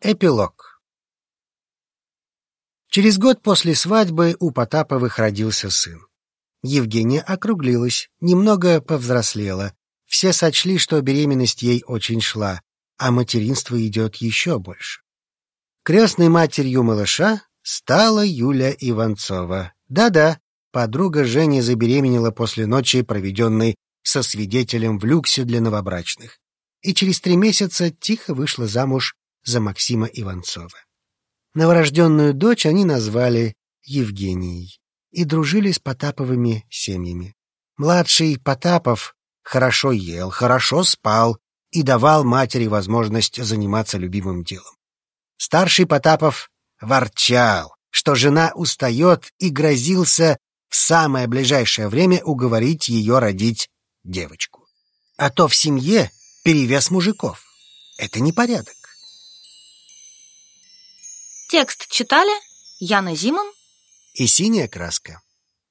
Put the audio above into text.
Эпилог Через год после свадьбы у Потаповых родился сын. Евгения округлилась, немного повзрослела. Все сочли, что беременность ей очень шла, а материнство идет еще больше. Крестной матерью малыша стала Юля Иванцова. Да-да, подруга Жени забеременела после ночи, проведенной со свидетелем в люксе для новобрачных, и через три месяца тихо вышла замуж за Максима Иванцова. Новорожденную дочь они назвали Евгенией и дружили с Потаповыми семьями. Младший Потапов хорошо ел, хорошо спал и давал матери возможность заниматься любимым делом. Старший Потапов ворчал, что жена устает и грозился в самое ближайшее время уговорить ее родить девочку. А то в семье перевес мужиков. Это непорядок. Текст читали Яна Зиман и синяя краска.